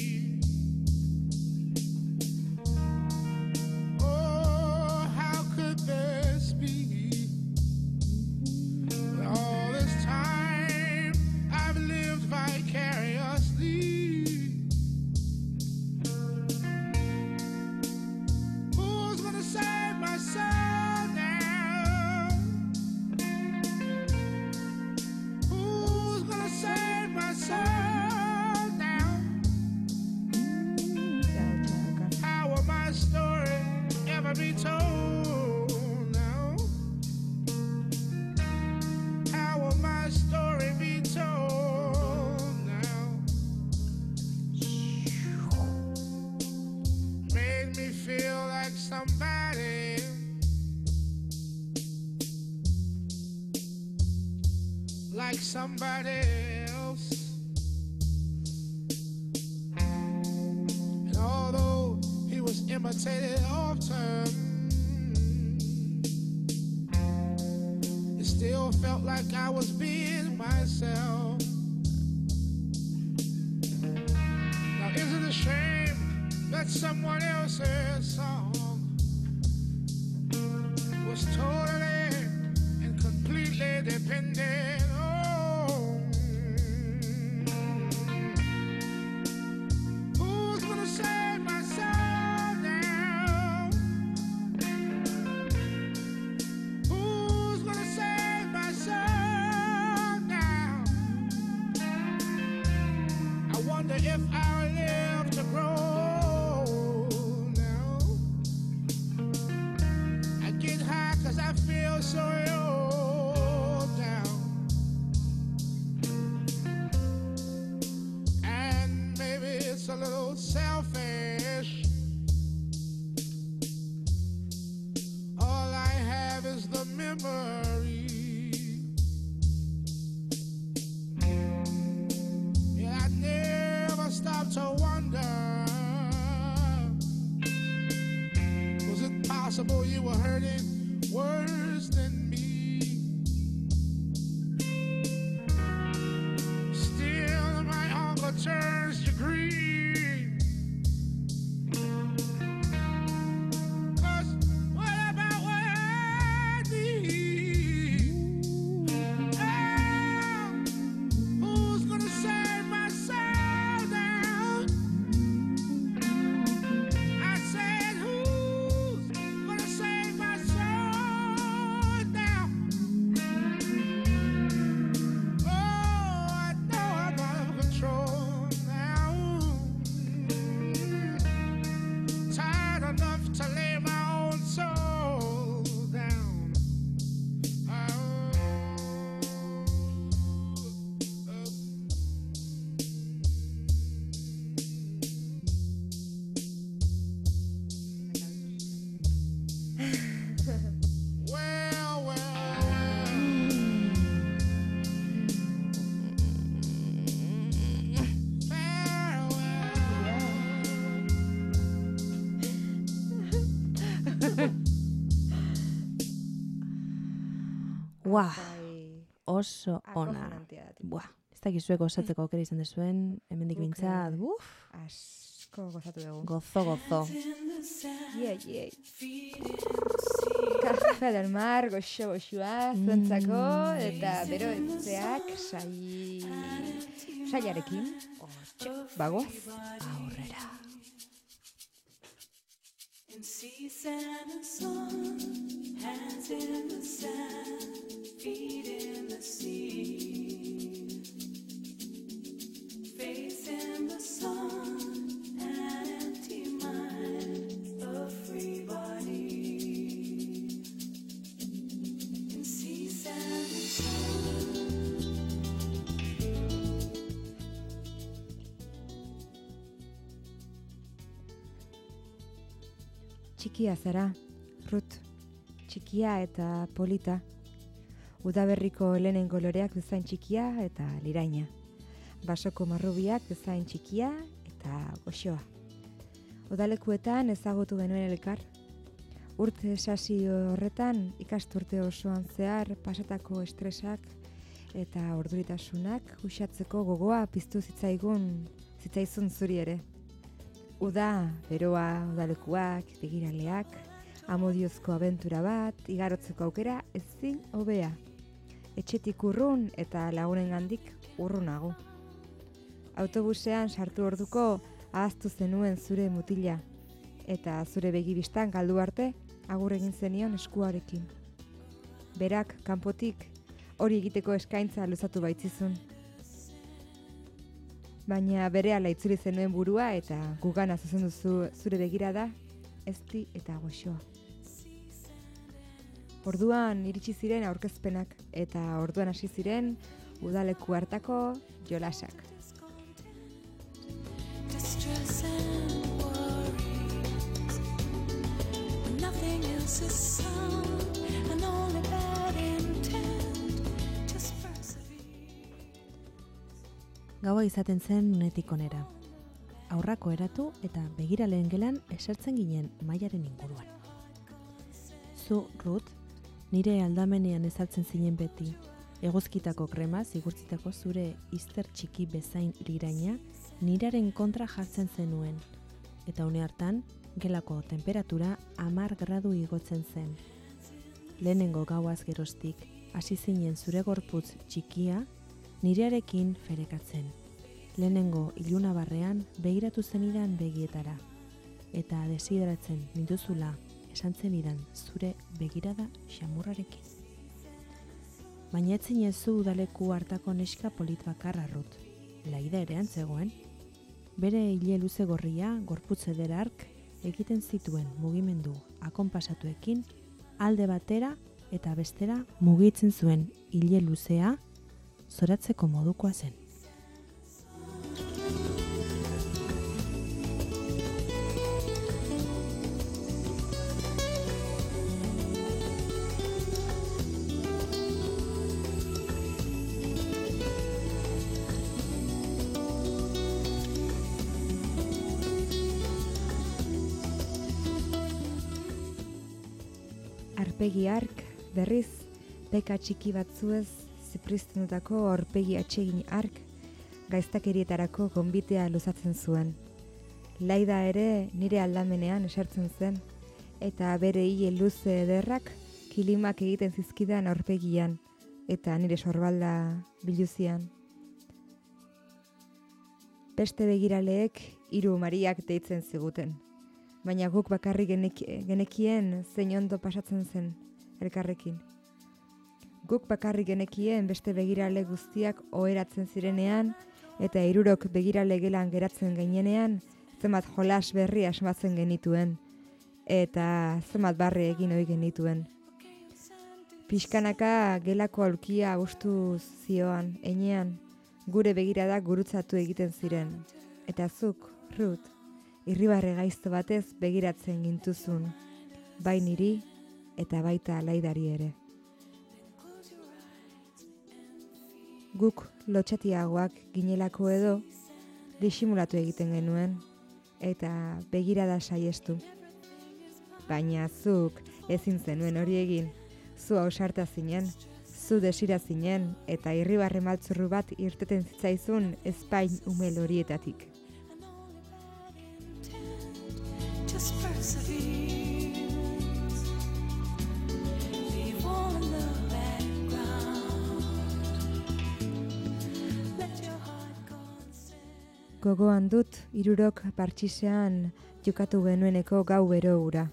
Oso ona. Buah, ez dakizueko osatzeko aukera izan dezuen, hemendik bintzat, eh, uf, Asko gozatu dugu. gozo, gozo. Yeah, yeah. Kafe del mar, goxo goxoa, zuentzako, eta bero entzeak sai... saiarekin. Bagoaz. Aurrera. can see Santa's sun, hands in the sand, feet in the sea, face in the sun. Txikia zara, Ruth. Txikia eta polita. Udaberriko lehenengo loreak bezain txikia eta liraina. Basoko marrubiak bezain txikia eta goxoa. Odalekuetan ezagutu genuen elkar. Urte sasi horretan ikasturte osoan zehar pasatako estresak eta orduritasunak uxatzeko gogoa piztu zitzaigun zitzaizun zuri ere. Uda, beroa, udalekuak, begiraleak, amodiozko abentura bat, igarotzeko aukera ezin hobea. Etxetik urrun eta lagunen gandik urrunago. Autobusean sartu orduko ahaztu zenuen zure mutila, eta zure begibistan galdu arte agur egin zenion eskuarekin. Berak, kanpotik, hori egiteko eskaintza luzatu baitzizun. Baina bere ala itzuli zenuen burua eta gugana zuzendu zu, zure begirada, ezti eta goxoa. Orduan iritsi ziren aurkezpenak eta orduan hasi ziren udaleku hartako jolasak. nothing else is sound Gaua izaten zen unetik onera. Aurrako eratu eta begiraleen gelan esertzen ginen mailaren inguruan. Zu, Ruth, nire aldamenean ezartzen zinen beti, eguzkitako krema zigurtzitako zure izter txiki bezain liraina niraren kontra jartzen zenuen, eta une hartan, gelako temperatura amar gradu igotzen zen. Lehenengo gauaz geroztik, hasi zinen zure gorputz txikia, nirearekin ferekatzen. Lehenengo iluna barrean begiratu zenidan begietara, eta desideratzen ninduzula esan zenidan zure begirada xamurrarekin. Baina etzin ez zu udaleku hartako neska polit bakarra rut. Laida ere antzegoen. Bere hile luze gorria, gorputze derark, egiten zituen mugimendu akonpasatuekin, alde batera eta bestera mugitzen zuen hile luzea, zoratzeko modukoa zen. Arpegi ark, berriz, beka txiki batzuez zipriztendutako aurpegi atsegin ark, gaiztakerietarako gonbitea luzatzen zuen. Laida ere nire aldamenean esertzen zen, eta bere hile luze ederrak kilimak egiten zizkidan aurpegian, eta nire sorbalda biluzian. Beste begiraleek hiru mariak deitzen ziguten, baina guk bakarrik genek, genekien zein ondo pasatzen zen elkarrekin. Guk bakarrik genekien beste begirale guztiak oheratzen zirenean eta hirurok begirale gelan geratzen gainenean zenbat jolas berri asmatzen genituen eta zenbat barre egin ohi genituen. Pixkanaka gelako aulkia gustu zioan, enean, gure begirada gurutzatu egiten ziren. Eta zuk, Ruth, irribarre gaizto batez begiratzen gintuzun, bai niri eta baita laidari ere. Guk lotxatiagoak ginelako edo, disimulatu egiten genuen, eta begirada saiestu. Baina zuk ezin zenuen hori egin, zu ausarta zinen, Zu desira zinen eta irribarre maltzurru bat irteten zitzaizun ezpain umel horietatik. Gogoan dut irurok partxisean jokatu genueneko gau bero ura.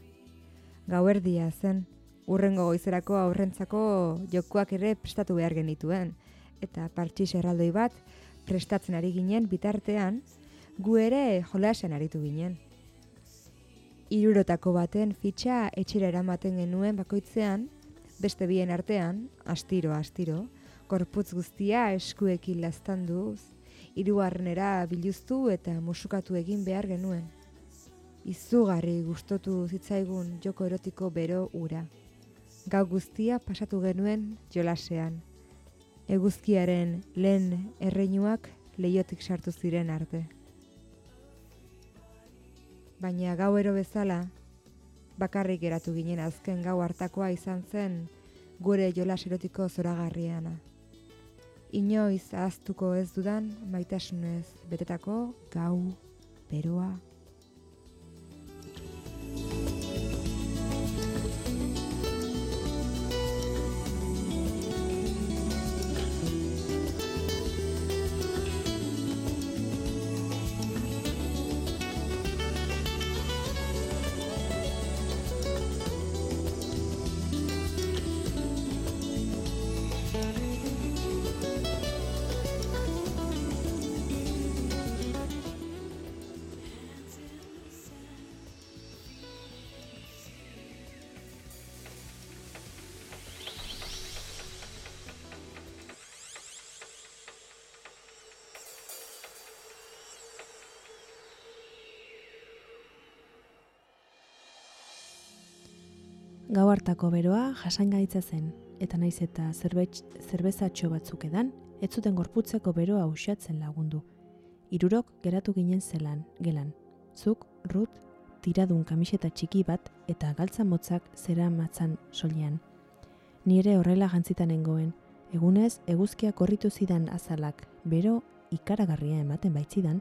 Gauerdia zen, urrengo goizerako aurrentzako jokoak ere prestatu behar genituen, eta partxis erraldoi bat prestatzen ari ginen bitartean, gu ere jolasen aritu ginen. Irurotako baten fitxa etxera eramaten genuen bakoitzean, beste bien artean, astiro astiro, korputz guztia eskuekin laztanduz, hirugarrenera biluztu eta musukatu egin behar genuen. Izugarri gustotu zitzaigun joko erotiko bero ura. Gau guztia pasatu genuen jolasean. Eguzkiaren lehen erreinuak leiotik sartu ziren arte. Baina gauero bezala, bakarrik geratu ginen azken gau hartakoa izan zen gure jolas erotiko zoragarriana. Inoiz ahaztuko ez dudan maitasunez betetako gau, beroa, Gau hartako beroa jasangaitza zen, eta naiz eta zerbezatxo batzuk edan, ez zuten gorputzeko beroa usatzen lagundu. Irurok geratu ginen zelan, gelan. Zuk, Rut, tiradun kamiseta txiki bat eta galtza motzak zera matzan solian. Ni ere horrela jantzitan nengoen, egunez eguzkia korritu zidan azalak, bero ikaragarria ematen baitzidan,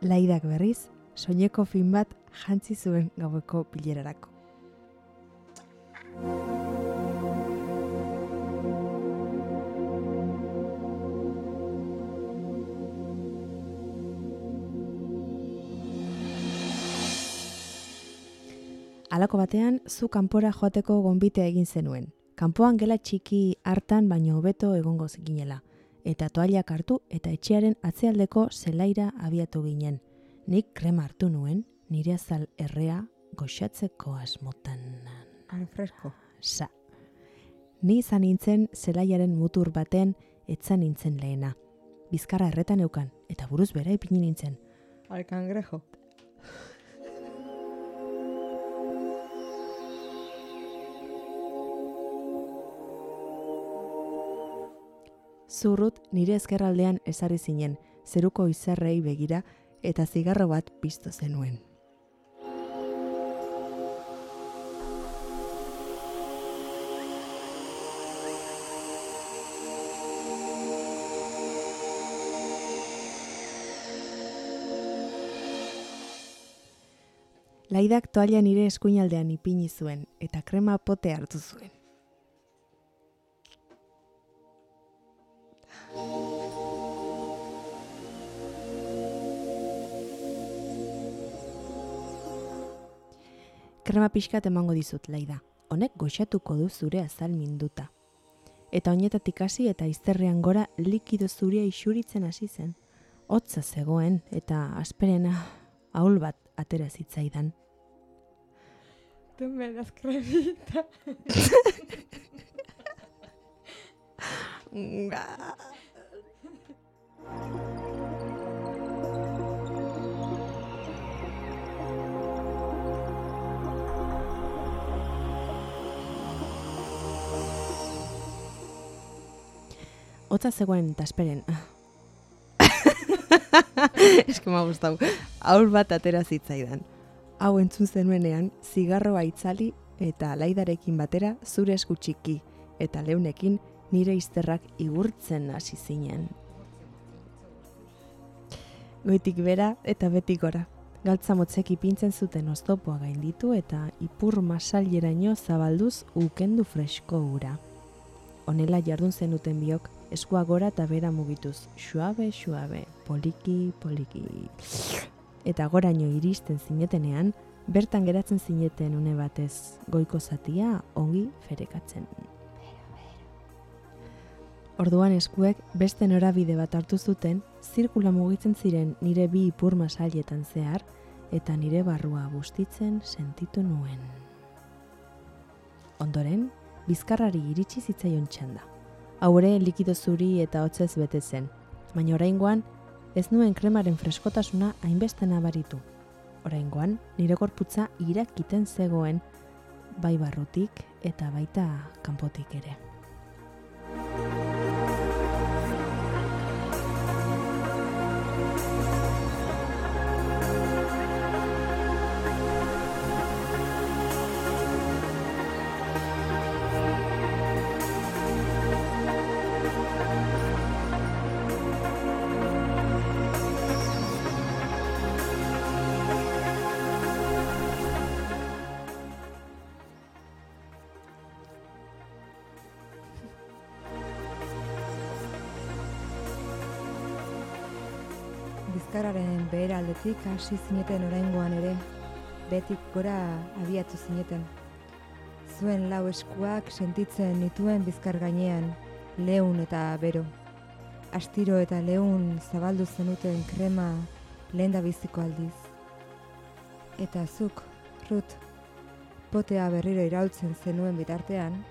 laidak berriz, soineko fin bat jantzi zuen gaueko bilerarako. Halako batean, zu kanpora joateko gonbitea egin zenuen. Kanpoan gela txiki hartan baino hobeto egongo ginela. Eta toallak hartu eta etxearen atzealdeko zelaira abiatu ginen. Nik krema hartu nuen, nire azal errea goxatzeko asmotan. alfresko. Sa. Ni izan nintzen zelaiaren mutur baten etzan nintzen lehena. Bizkarra erretan eukan, eta buruz bera ipini nintzen. Al cangrejo. Zurrut nire ezkerraldean ezarri zinen, zeruko izarrei begira eta zigarro bat piztu zenuen. Laidak toalla nire eskuinaldean ipini zuen eta krema pote hartu zuen. Krema pixkat emango dizut, Laida. Honek goxatuko du zure azal minduta. Eta oinetatik hasi eta izterrean gora likido zuria isuritzen hasi zen. Hotza zegoen eta asperena ahul bat atera zitzaidan. Tú me das cremita. Hotza zegoen eta esperen. Ez que ma gustau. Aul bat atera zitzaidan. Hau entzun zenuenean, zigarroa itzali eta laidarekin batera zure esku txiki, eta leunekin nire izterrak igurtzen hasi zinen. Goitik bera eta betik gora. Galtza motzek ipintzen zuten oztopoa gainditu eta ipur masaileraino zabalduz ukendu fresko ura. Honela jardun zenuten biok, eskua gora eta bera mugituz, suabe, suabe, poliki, poliki. Eta goraino iristen zinetenean, bertan geratzen zineten une batez, goiko zatia ongi ferekatzen. Orduan eskuek beste norabide bat hartu zuten, zirkula mugitzen ziren nire bi ipur masailetan zehar, eta nire barrua bustitzen sentitu nuen. Ondoren, bizkarrari iritsi zitzaion txanda. Haure likido zuri eta hotzez bete zen, baina oraingoan ez nuen kremaren freskotasuna hainbeste nabaritu. Oraingoan, nire gorputza irakiten zegoen, bai barrutik eta baita kanpotik ere. Behera aldetik hasi zineten oraingoan ere, betik gora abiatu zineten. Zuen lau eskuak sentitzen nituen bizkar gainean, leun eta bero. Astiro eta leun zabaldu zenuten krema lehen da biziko aldiz. Eta zuk, Ruth, potea berriro iraultzen zenuen bitartean,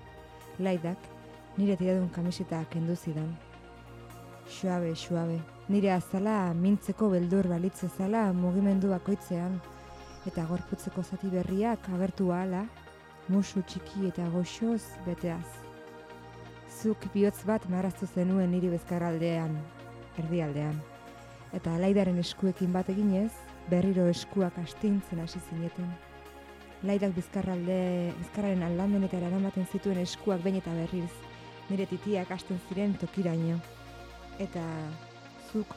laidak nire tiradun kamiseta kendu zidan. Suabe, suabe, nire azala mintzeko beldur balitze zala mugimendu bakoitzean, eta gorputzeko zati berriak agertu ahala, musu txiki eta goxoz beteaz. Zuk bihotz bat marraztu zenuen niri bezkarraldean, erdialdean. Eta laidaren eskuekin bat eginez, berriro eskuak astintzen hasi zineten. Laidak bizkarralde, bizkarraren aldamenetara eramaten zituen eskuak behin eta berriz, nire titiak hasten ziren tokiraino. Eta zuk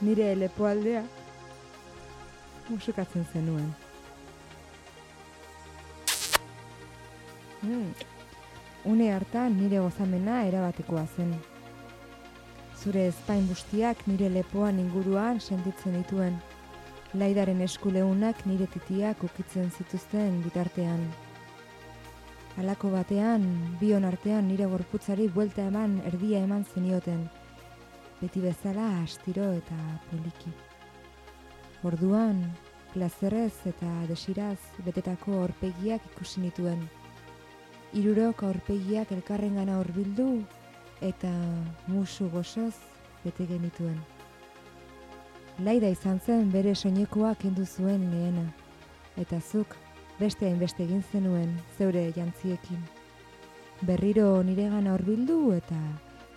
nire lepoaldea musukatzen zenuen. Mm. Une hartan nire gozamena erabatekoa zen. Zure ezpain bustiak nire lepoan inguruan sentitzen dituen. Laidaren eskuleunak nire titiak ukitzen zituzten bitartean. Halako batean, bion artean nire gorputzari buelta eman erdia eman zenioten. Beti bezala astiro eta poliki. Orduan, plazerrez eta desiraz betetako aurpegiak ikusi nituen. Hirurok aurpegiak elkarrengana hurbildu eta musu gozoz bete genituen. Laida izan zen bere soinekoa kendu zuen lehena, eta zuk beste hainbeste egin zenuen zeure jantziekin. Berriro niregana hurbildu eta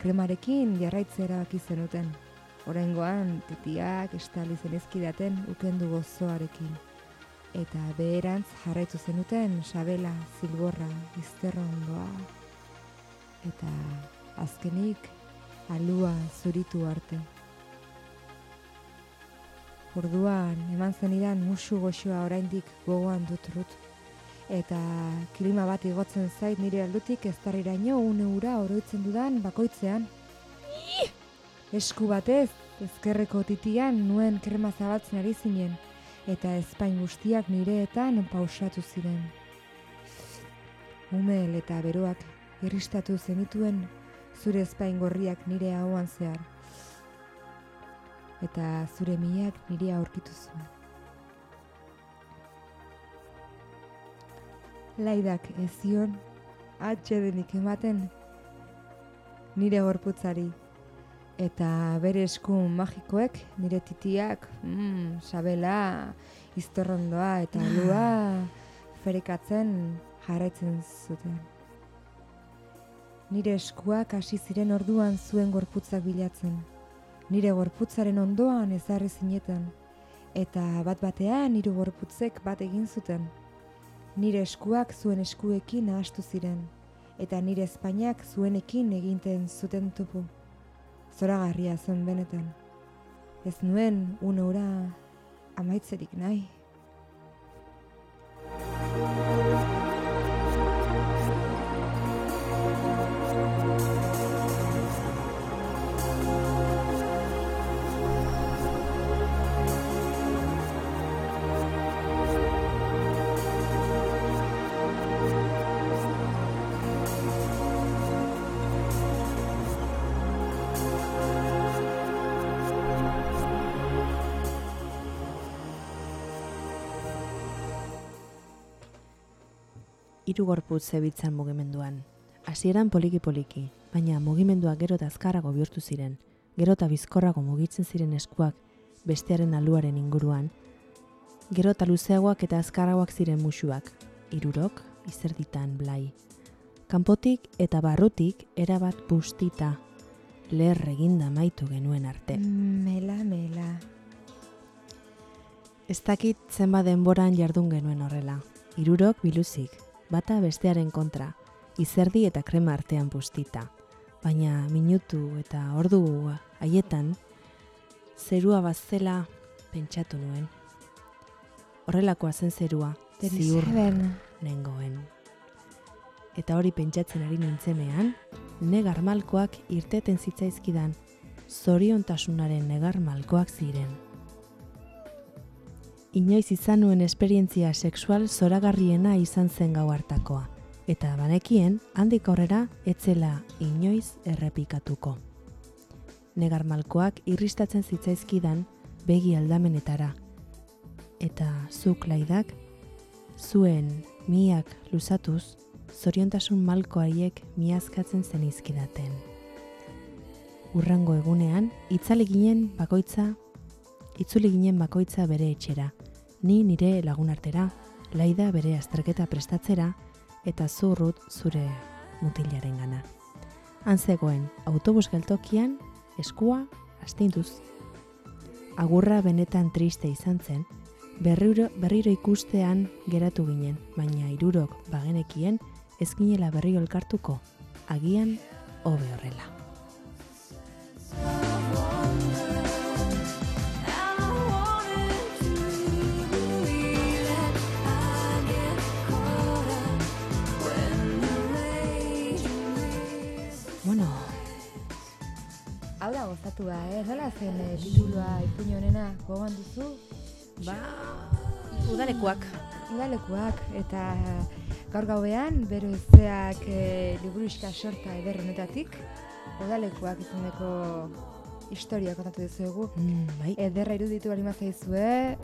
kremarekin jarraitzea erabaki zenuten. Oraingoan titiak estali zenezkidaten ukendu gozoarekin. Eta beherantz jarraitu zenuten sabela, zilborra, izterrondoa. Eta azkenik alua zuritu arte. Orduan, eman zenidan musu goxoa oraindik gogoan dut rut. Eta klima bat igotzen zait nire aldutik ez darriraino une ura oroitzen dudan bakoitzean. Esku batez, ezkerreko titian nuen krema zabaltzen ari zinen, eta ezpain guztiak nireetan pausatu ziren. Umel eta beroak irristatu zenituen zure ezpain gorriak nire ahoan zehar. Eta zure miak nire aurkitu zuen. Laidak ez zion atxedenik ematen nire gorputzari eta bere esku magikoek nire titiak, mm, sabela, iztorrondoa eta lua ferekatzen jarraitzen zuten. Nire eskuak hasi ziren orduan zuen gorputzak bilatzen. Nire gorputzaren ondoan ezarri zineten, eta bat batean hiru gorputzek bat egin zuten. Nire eskuak zuen eskuekin nahastu ziren, eta nire Espainiak zuenekin eginten zuten tupu. Zoragarria zen benetan. Ez nuen une ura amaitzerik nahi. Hiru gorputz zebitzan mugimenduan. Hasieran poliki-poliki, baina mugimendua gero eta azkarrago bihurtu ziren, gero eta bizkorrago mugitzen ziren eskuak bestearen aluaren inguruan, gero eta luzeagoak eta azkarragoak ziren musuak, irurok, izerditan blai. Kanpotik eta barrutik erabat bustita, leher eginda maitu genuen arte. Mela, mela. Ez dakit zenba denboran jardun genuen horrela. Irurok biluzik, bata bestearen kontra, izerdi eta krema artean bustita. Baina minutu eta ordu haietan, zerua bazela pentsatu nuen. Horrelakoa zen zerua, ziur nengoen. Eta hori pentsatzen ari nintzenean, negar malkoak irteten zitzaizkidan, zoriontasunaren negar malkoak ziren. Inoiz izan nuen esperientzia sexual zoragarriena izan zen gau hartakoa, eta banekien handik aurrera etzela inoiz errepikatuko. Negar malkoak irristatzen zitzaizkidan begi aldamenetara, eta zuk laidak zuen miak luzatuz, zoriontasun malko haiek miazkatzen zenizkidaten. Urrango egunean, itzali ginen bakoitza, itzuli ginen bakoitza bere etxera, ni nire lagunartera, laida bere azterketa prestatzera, eta zurrut zure mutilaren gana. Han zegoen, autobus geltokian, eskua astinduz. Agurra benetan triste izan zen, berriro, berriro ikustean geratu ginen, baina irurok bagenekien ez ginela berriro elkartuko, agian hobe horrela. Hau da gozatua, eh? Nola zen eh, titulua ipuin honena gogoan duzu? ba, udalekuak. Udalekuak eta gaur gauean bero ezeak e, liburuxka sorta eder honetatik udalekuak izeneko historia kontatu dizuegu. Mm, bai, Ederra iruditu bali zaizue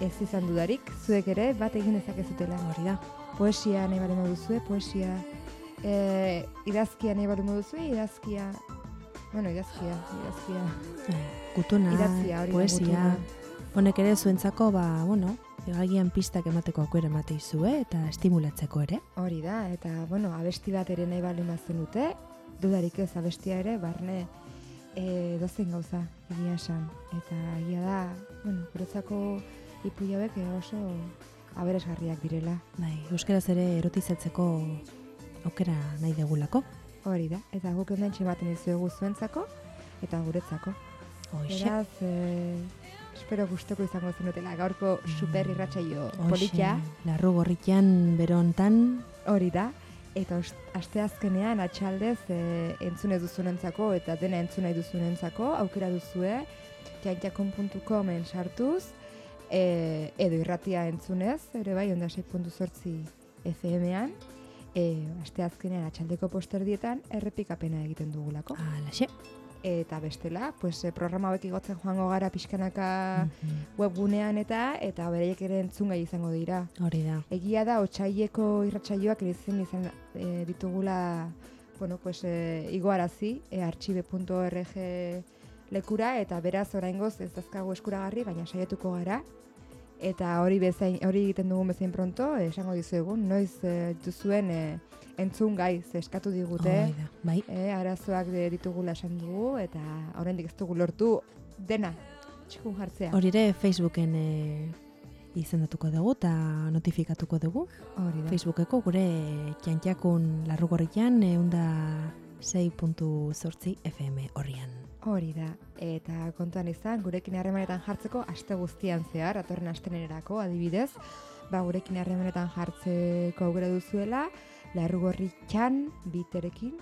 ez izan dudarik, zuek ere bat egin dezakezutela. hori da. Poesia nahi bali poesia e, idazkia nahi bali moduzue, idazkia Bueno, idazkia, idazkia. Eh, Gutuna, Idatzia, hori poesia, honek ere zuentzako, ba, bueno, agian pistak emateko aukera emate izue eta estimulatzeko ere. Hori da, eta, bueno, abesti bat ere nahi bali dute, dudarik ez abestia ere, barne e, dozen gauza, egia esan. Eta egia da, bueno, guretzako ipuia hauek eh, oso aberesgarriak direla. Bai, euskeraz ere erotizatzeko aukera nahi degulako. Hori da, eta guk hemen ematen dizuegu zuentzako eta guretzako. Hoxe, Beraz, e, espero gustoko izango zenutela gaurko super irratsaio politia. larru gorritan berontan, Hori da, eta os- asteazkenean atxaldez e, entzun ez duzunentzako eta dena entzun nahi duzunentzako aukera duzue jantjakon.comen sartuz e, edo irratia entzunez, ere bai, onda 6.zortzi FM-ean, e, asteazkenean atxaldeko posterdietan errepikapena egiten dugulako. alaxe. Eta bestela, pues, e, programa hauek igotzen joango gara pixkanaka Mhm, webgunean eta eta bereiek ere entzungai izango dira. Hori da. Egia da, otxaileko irratsaioak izan izan e, ditugula, bueno, pues, e, igoarazi, e, archive.org lekura, eta beraz oraingoz ez dazkagu eskuragarri, baina saiatuko gara. Eta hori bezain, hori egiten dugun bezain pronto, e, esango dizuegu, noiz e, duzuen e, entzun gai, eskatu digute, da. Bai, e, arazoak ditugula esan dugu, eta oraindik ez dugu lortu dena txikun jartzea. hori ere Facebooken e, izendatuko dugu eta notifikatuko dugu. Hori da. Facebookeko gure txantxakun larrugorrian eunda 6.zortzi FM horrian. Hori da. Eta kontuan izan, gurekin harremanetan jartzeko aste guztian zehar, atorren astenerako adibidez, ba gurekin harremanetan jartzeko aukera duzuela, larrugorri txan biterekin,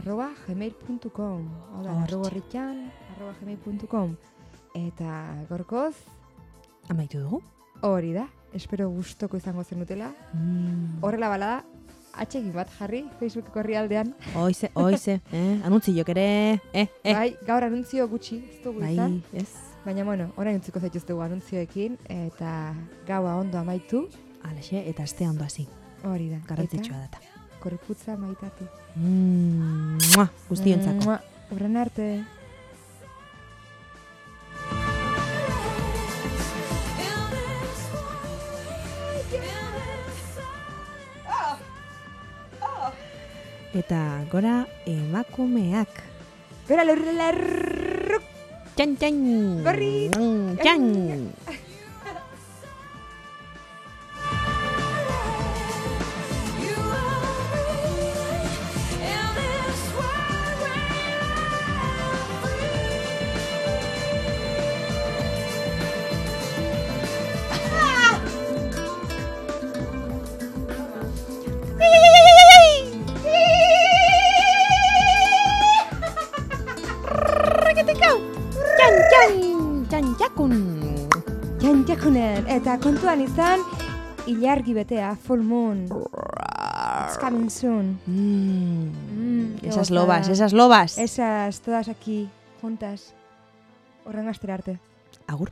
arroba gmail.com. Hau da, Hortxe. larrugorri txan, arroba gmail.com. Eta gorkoz, Amaitu dugu? hori da, espero gustoko izango zenutela. Mm. Horrela bala da, atxegin bat jarri Facebookeko herrialdean. Oize, oize, eh? Anuntziok ere, eh, eh. Bai, gaur anuntzio gutxi, ez dugu izan. Bai, ez. Baina, bueno, orain utziko zaituztegu anuntzioekin, eta gaua ondo amaitu, Alaxe, eta astea ondo hasi. hori da. Garrantzitsua data. Korputza maitatu. Mm, mua, guztiontzako. Mua, arte. Eta gora emakumeak. Gora lurre lerruk! Txan, txan! Gorri! Mm, Txan! Txan, Jantjakunen, eta kontuan izan, ilargi betea, full moon. It's coming soon. Mm, Mm, esas lobas, esas lobas. Esas, todas aquí, juntas. Horren arte. Agur.